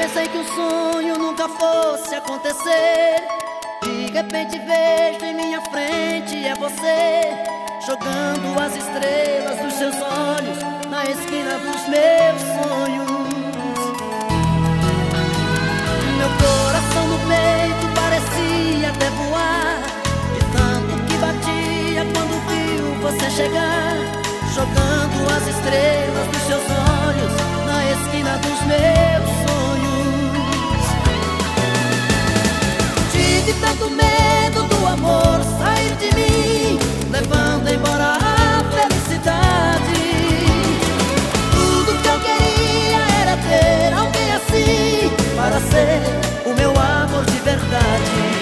Pensei que o sonho nunca fosse acontecer. De repente vejo em minha frente é você, jogando as estrelas dos seus olhos na esquina dos meus sonhos. Meu coração no peito parecia até voar, de tanto que batia quando viu você chegar, jogando as estrelas dos seus olhos na esquina dos meus amor de verdade.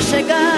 Você chegar,